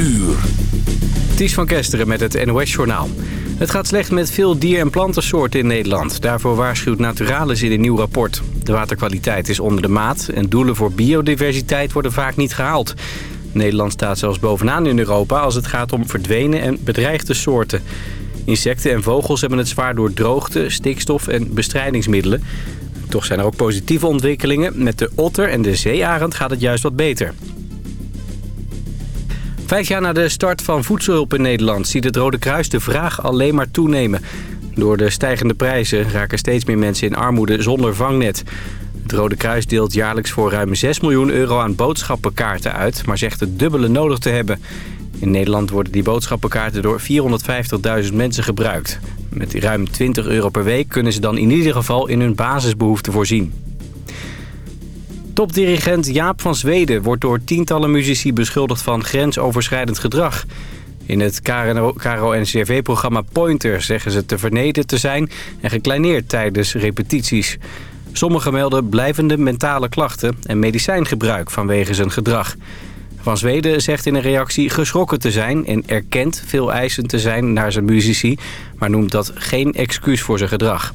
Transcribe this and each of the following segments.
uur. Ties van Kesteren met het NOS-journaal. Het gaat slecht met veel dier- en plantensoorten in Nederland. Daarvoor waarschuwt Naturalis in een nieuw rapport. De waterkwaliteit is onder de maat en doelen voor biodiversiteit worden vaak niet gehaald. Nederland staat zelfs bovenaan in Europa als het gaat om verdwenen en bedreigde soorten. Insecten en vogels hebben het zwaar door droogte, stikstof en bestrijdingsmiddelen. Toch zijn er ook positieve ontwikkelingen. Met de otter en de zeearend gaat het juist wat beter. Vijf jaar na de start van voedselhulp in Nederland ziet het Rode Kruis de vraag alleen maar toenemen. Door de stijgende prijzen raken steeds meer mensen in armoede zonder vangnet. Het Rode Kruis deelt jaarlijks voor ruim 6 miljoen euro aan boodschappenkaarten uit... maar zegt het dubbele nodig te hebben. In Nederland worden die boodschappenkaarten door 450.000 mensen gebruikt. Met ruim 20 euro per week kunnen ze dan in ieder geval in hun basisbehoeften voorzien. Topdirigent Jaap van Zweden wordt door tientallen muzici beschuldigd van grensoverschrijdend gedrag. In het KRO-NCRV-programma Pointer zeggen ze te verneden te zijn en gekleineerd tijdens repetities. Sommigen melden blijvende mentale klachten en medicijngebruik vanwege zijn gedrag. Van Zweden zegt in een reactie geschrokken te zijn en erkent veel eisend te zijn naar zijn muzici, maar noemt dat geen excuus voor zijn gedrag.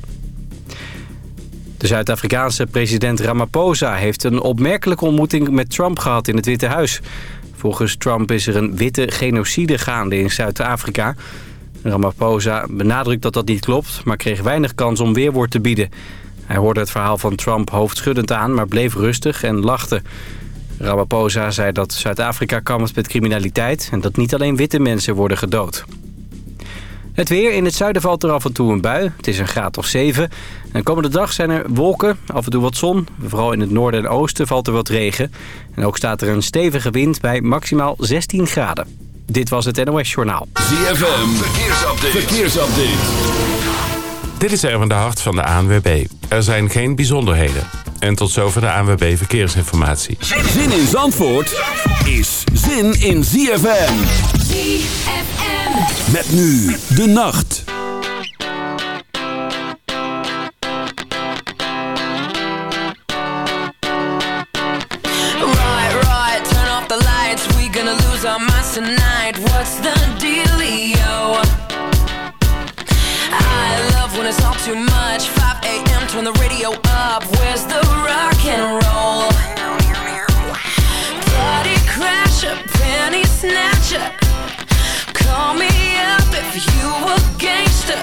De Zuid-Afrikaanse president Ramaphosa heeft een opmerkelijke ontmoeting met Trump gehad in het Witte Huis. Volgens Trump is er een witte genocide gaande in Zuid-Afrika. Ramaphosa benadrukt dat dat niet klopt, maar kreeg weinig kans om weerwoord te bieden. Hij hoorde het verhaal van Trump hoofdschuddend aan, maar bleef rustig en lachte. Ramaphosa zei dat Zuid-Afrika kampt met criminaliteit... en dat niet alleen witte mensen worden gedood. Het weer. In het zuiden valt er af en toe een bui. Het is een graad of 7. En komende dag zijn er wolken, af en toe wat zon. Vooral in het noorden en oosten valt er wat regen. En ook staat er een stevige wind bij maximaal 16 graden. Dit was het NOS Journaal. ZFM. Verkeersupdate. Verkeersupdate. Dit is Erwin de Hart van de ANWB. Er zijn geen bijzonderheden. En tot zover de ANWB Verkeersinformatie. Zin in Zandvoort is zin in ZFM. ZFM. Met nu de nacht. Right, right, turn off the lights. We gonna lose our minds tonight. What's the dealio? I love when it's all too much. 5 a.m. Turn the radio up. Where's the rock you a gangster.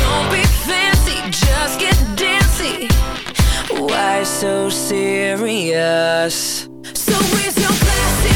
Don't be fancy, just get dancy. Why so serious? So raise your glass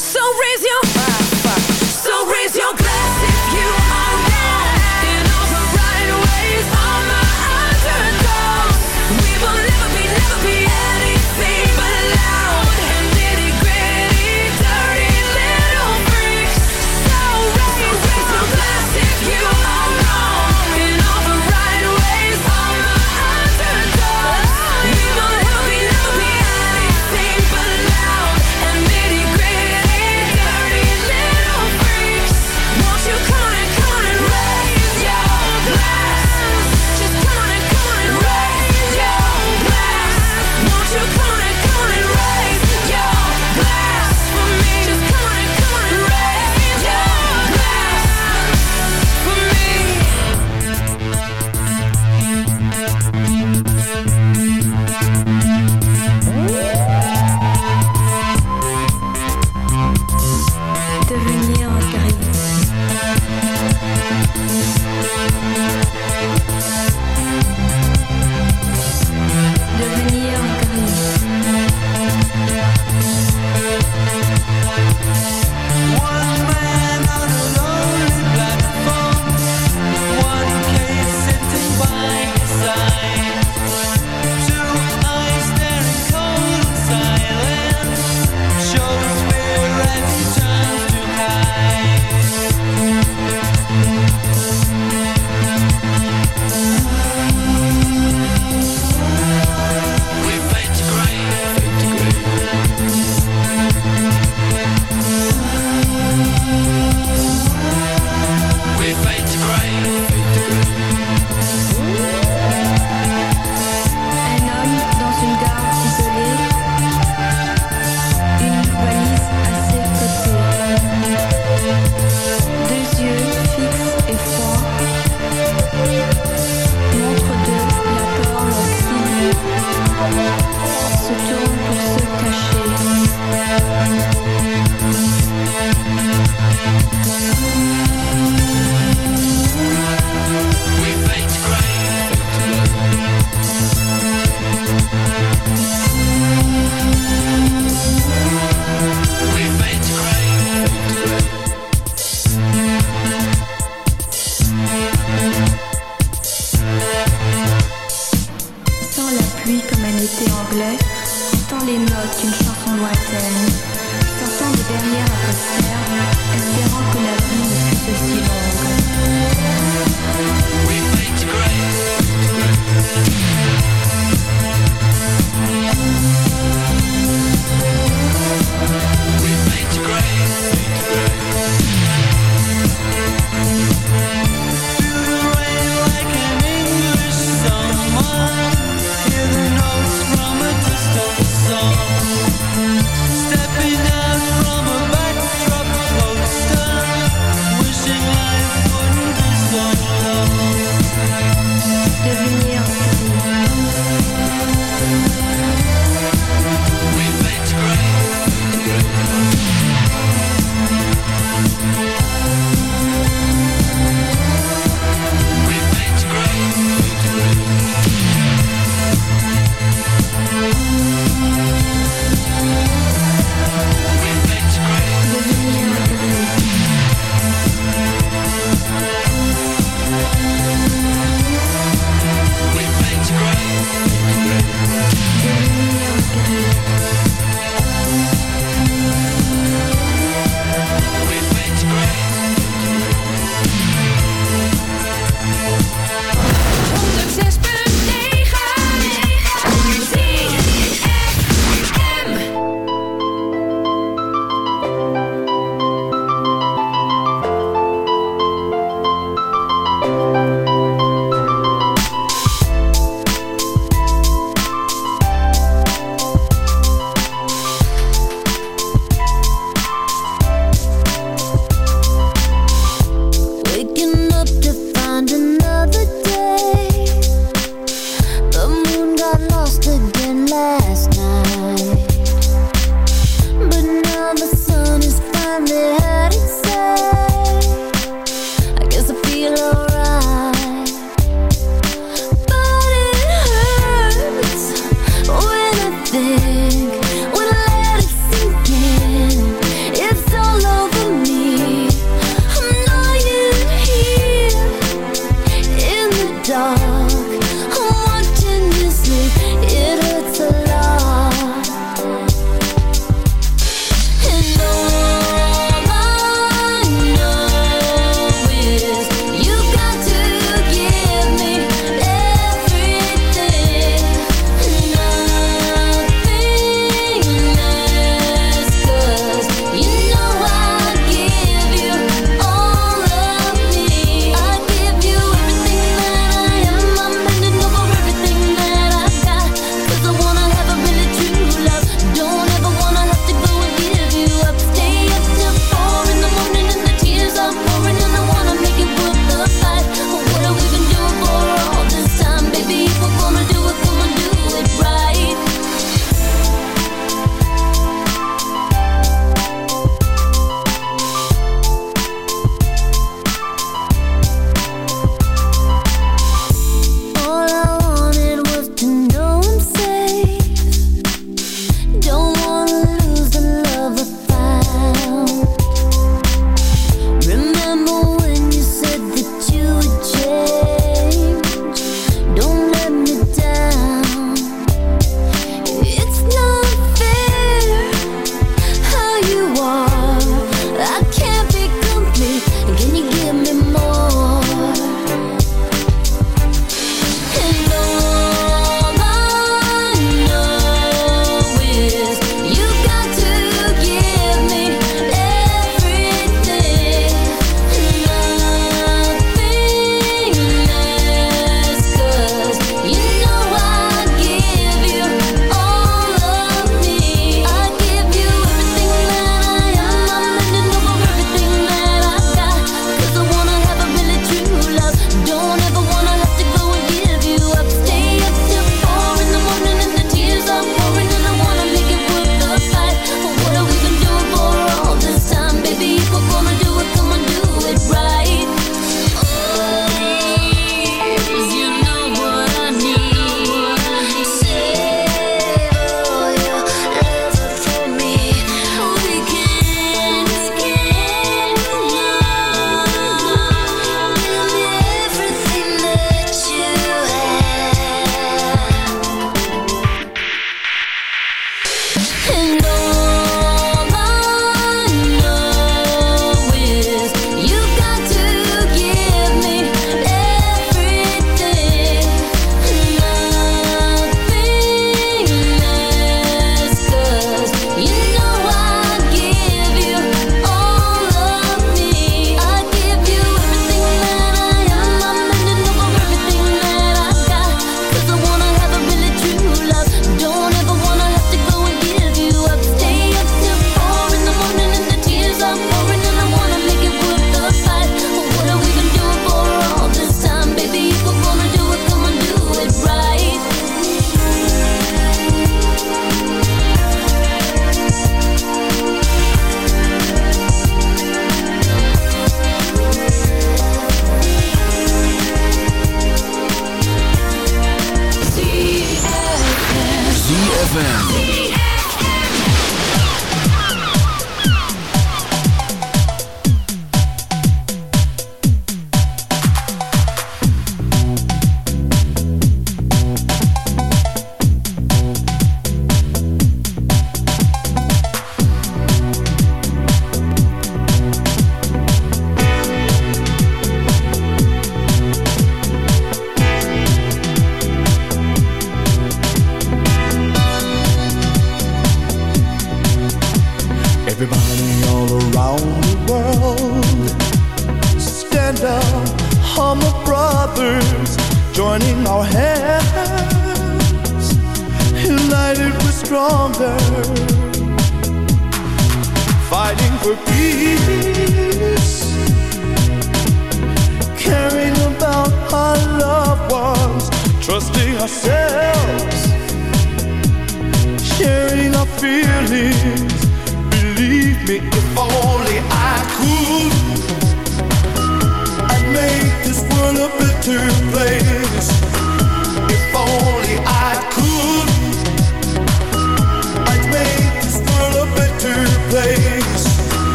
Sortant des dernières atmosphères, espérant que la vie ne fût aussi Devenir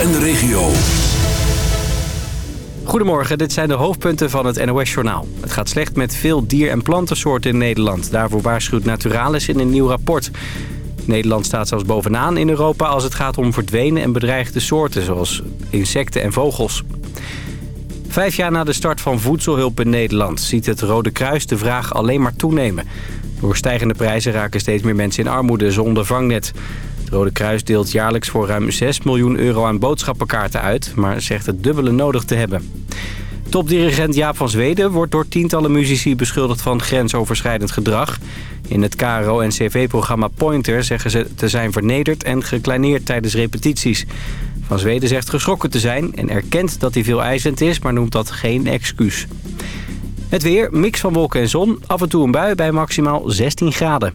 En de regio. Goedemorgen, dit zijn de hoofdpunten van het NOS-journaal. Het gaat slecht met veel dier- en plantensoorten in Nederland. Daarvoor waarschuwt Naturalis in een nieuw rapport. Nederland staat zelfs bovenaan in Europa als het gaat om verdwenen en bedreigde soorten... zoals insecten en vogels. Vijf jaar na de start van voedselhulp in Nederland... ziet het Rode Kruis de vraag alleen maar toenemen. Door stijgende prijzen raken steeds meer mensen in armoede zonder vangnet. Rode Kruis deelt jaarlijks voor ruim 6 miljoen euro aan boodschappenkaarten uit... maar zegt het dubbele nodig te hebben. Topdirigent Jaap van Zweden wordt door tientallen muzici beschuldigd van grensoverschrijdend gedrag. In het KRO-NCV-programma Pointer zeggen ze te zijn vernederd en gekleineerd tijdens repetities. Van Zweden zegt geschrokken te zijn en erkent dat hij veel eisend is, maar noemt dat geen excuus. Het weer, mix van wolken en zon, af en toe een bui bij maximaal 16 graden.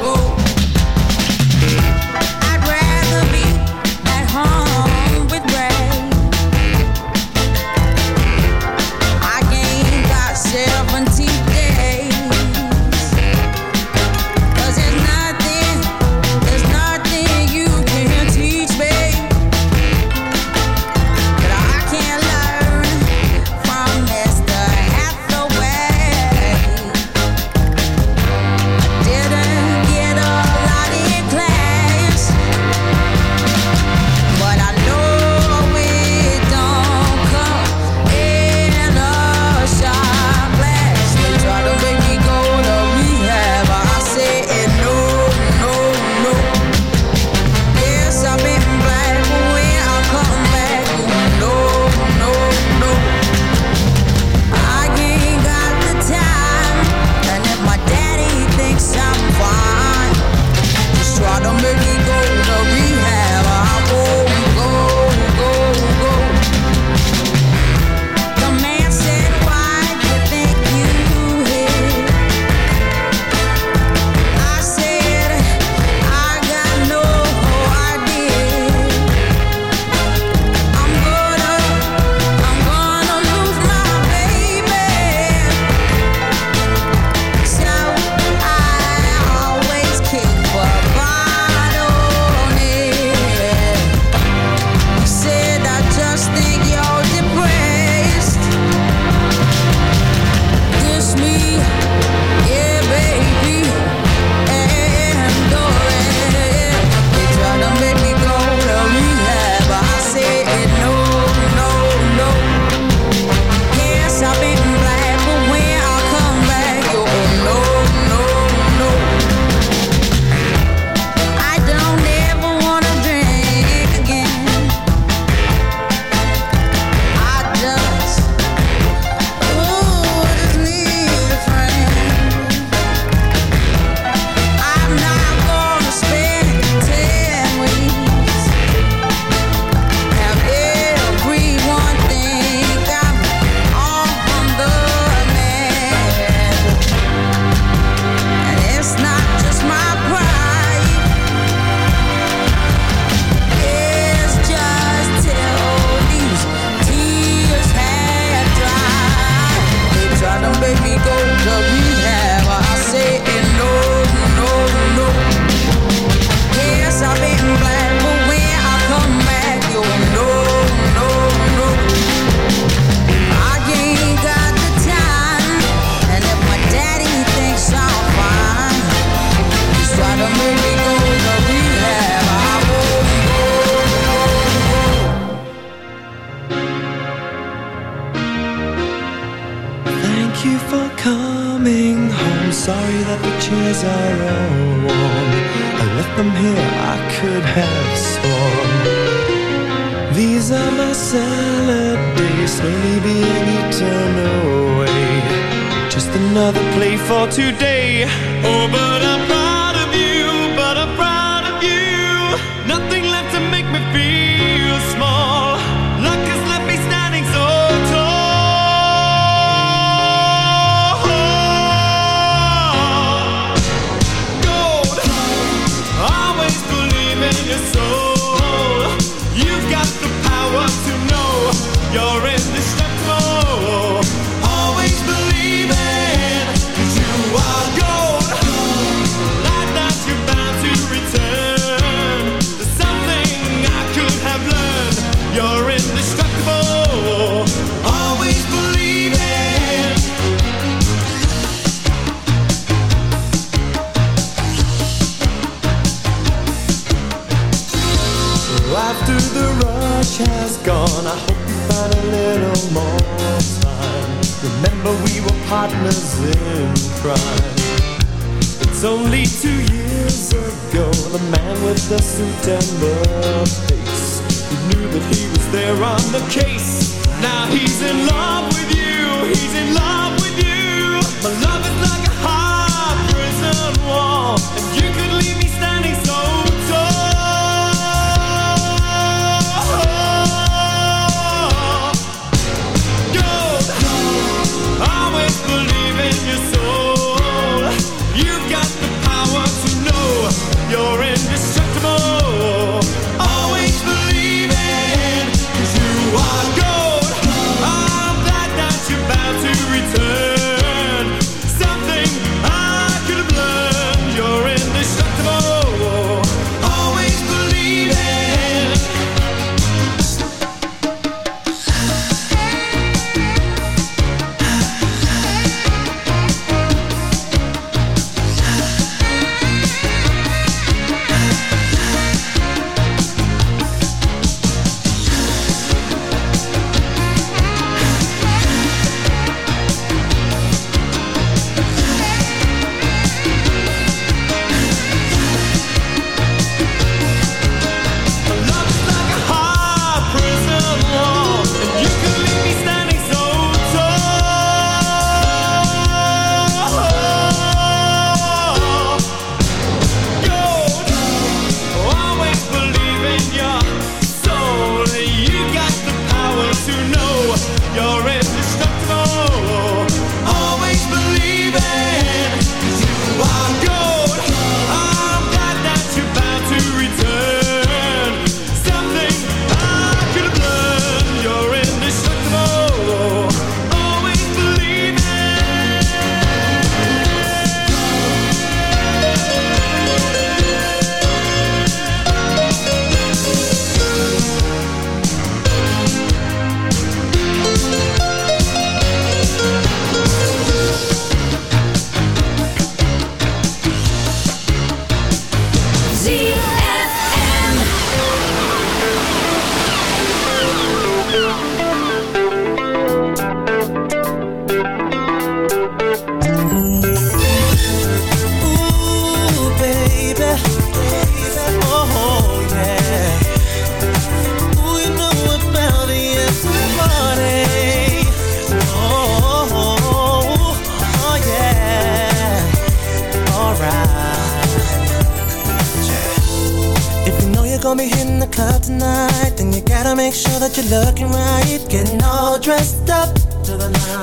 dressed up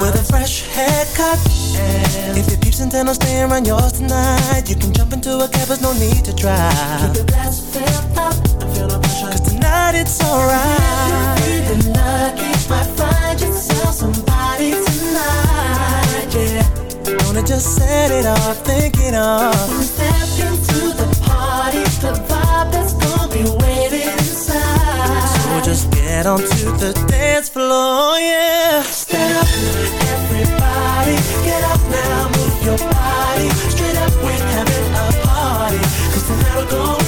with a fresh haircut. And if your peeps intend on staying around yours tonight, you can jump into a cab, there's no need to drive. Keep the glass filled up, I feel no pressure. Cause tonight it's alright. If you're feeling lucky, might find yourself somebody tonight, yeah. Wanna just set it off, think it off. Step into the party, the vibe that's gonna be head onto the dance floor, yeah. Stand up, everybody. Get up now, move your body. Straight up, we're having a party. 'Cause tonight we're gonna.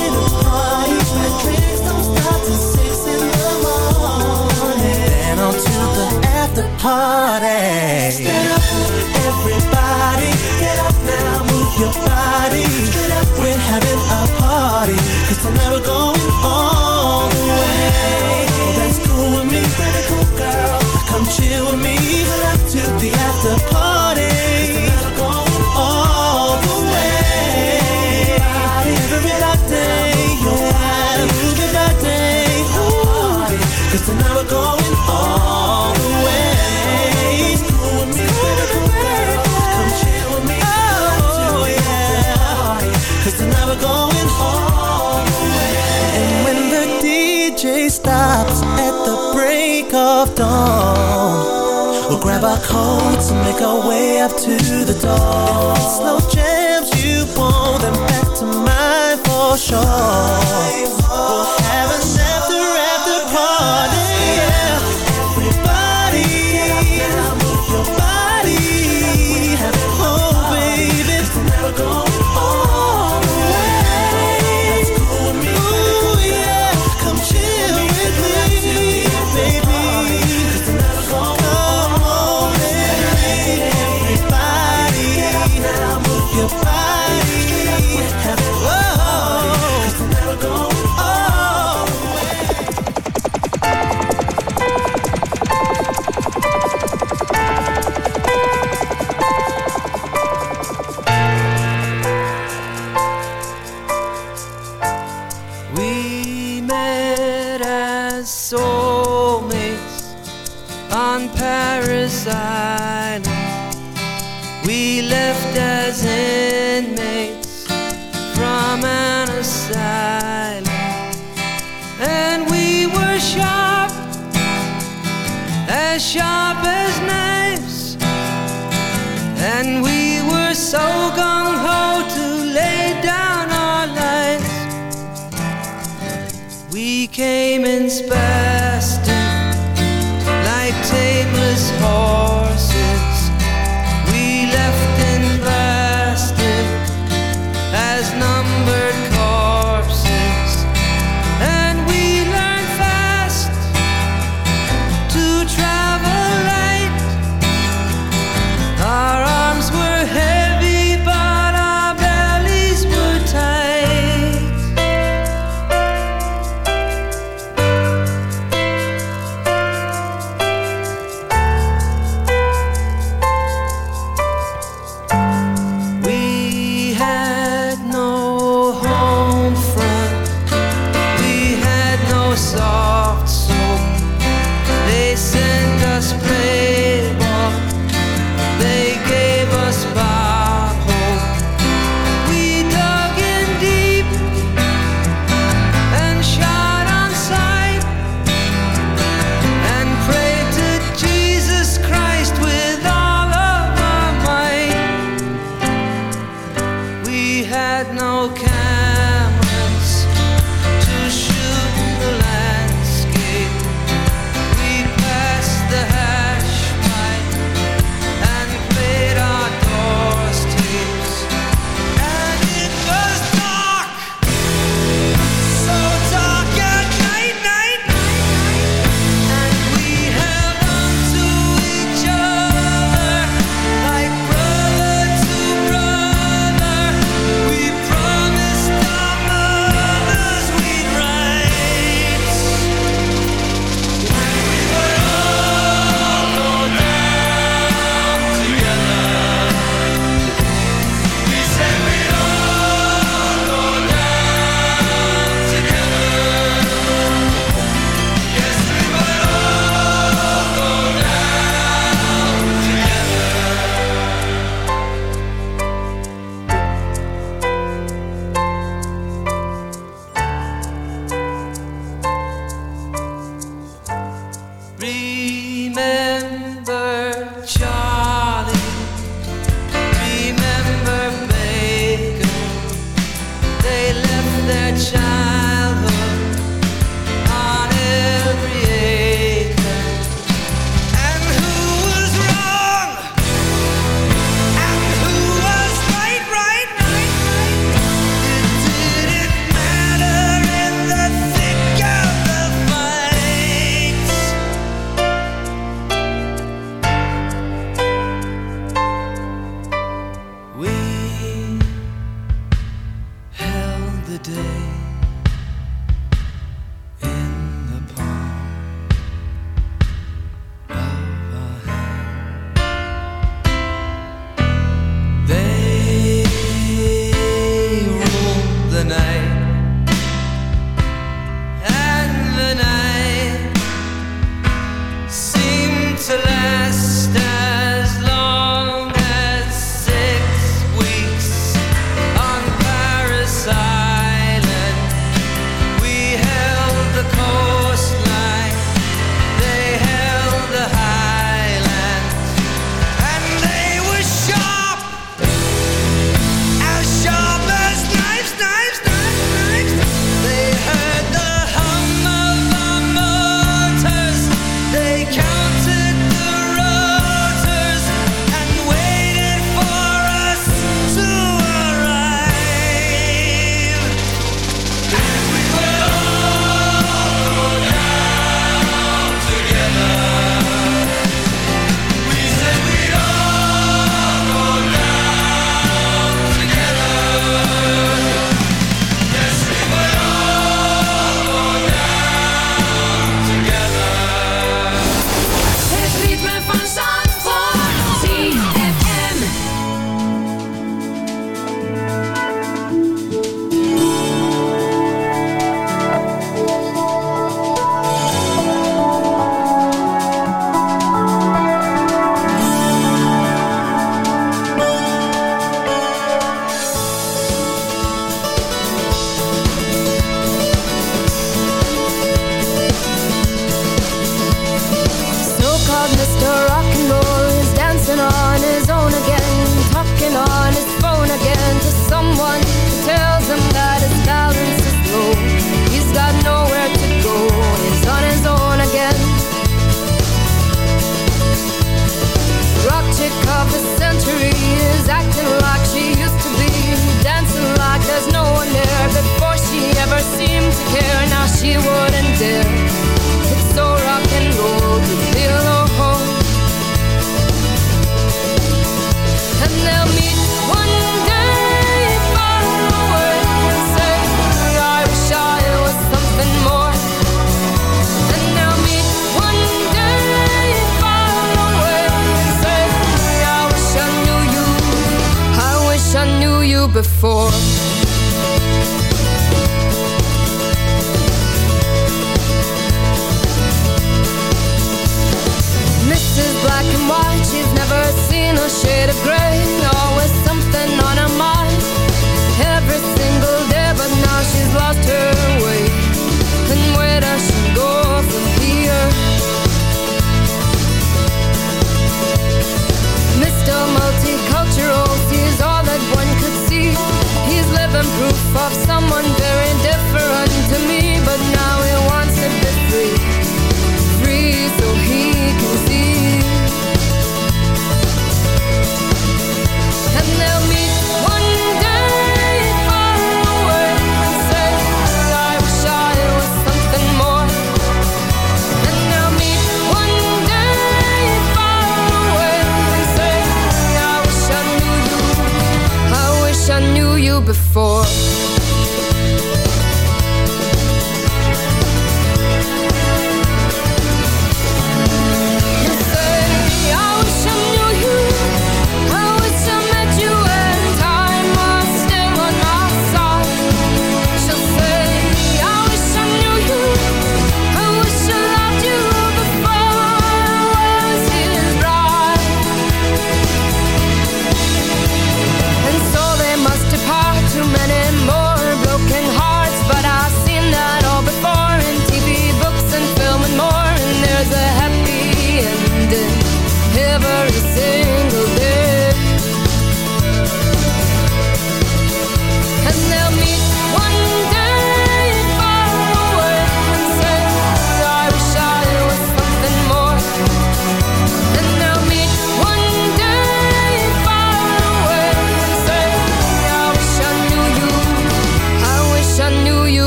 the after party. Stand up, everybody. Get up now, move your body. Straight up, we're having a party. Cause tonight we're going all the way. Oh, that's cool with me. Pretty cool girl. Come chill with me. Get up to the after party. Cause tonight we're going all the way. Everybody, yeah. Move your body. Ooh. Cause tonight we're going dawn, we'll grab our coats and make our way up to the door. If it's slow jams you want, then back to mine for sure. We'll have an after after party.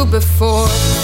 Before.